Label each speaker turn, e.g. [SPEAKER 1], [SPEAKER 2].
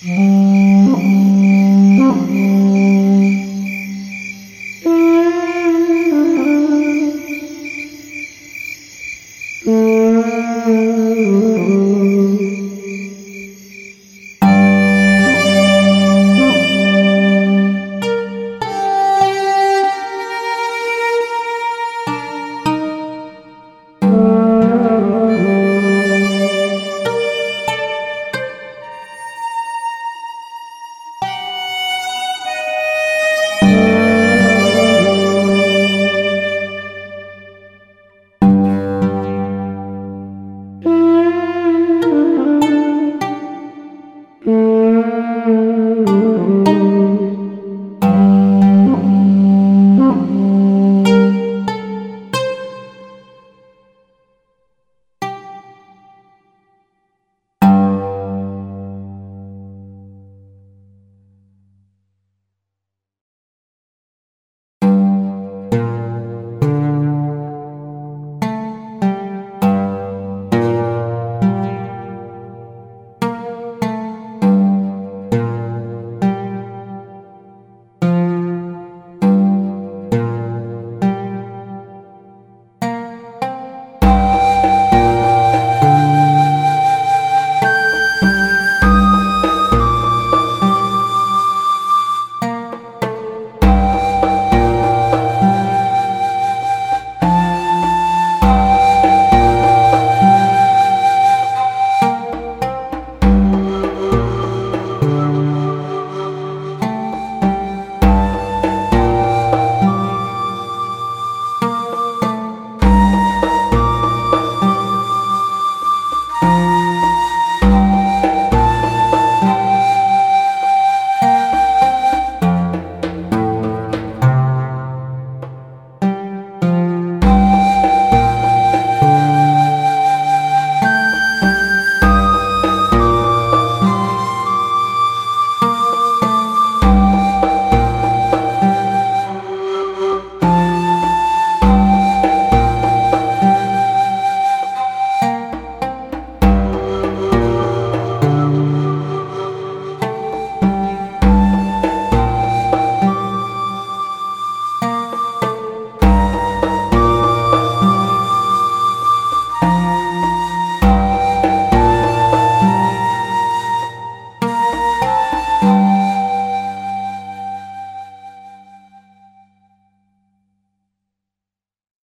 [SPEAKER 1] Música Música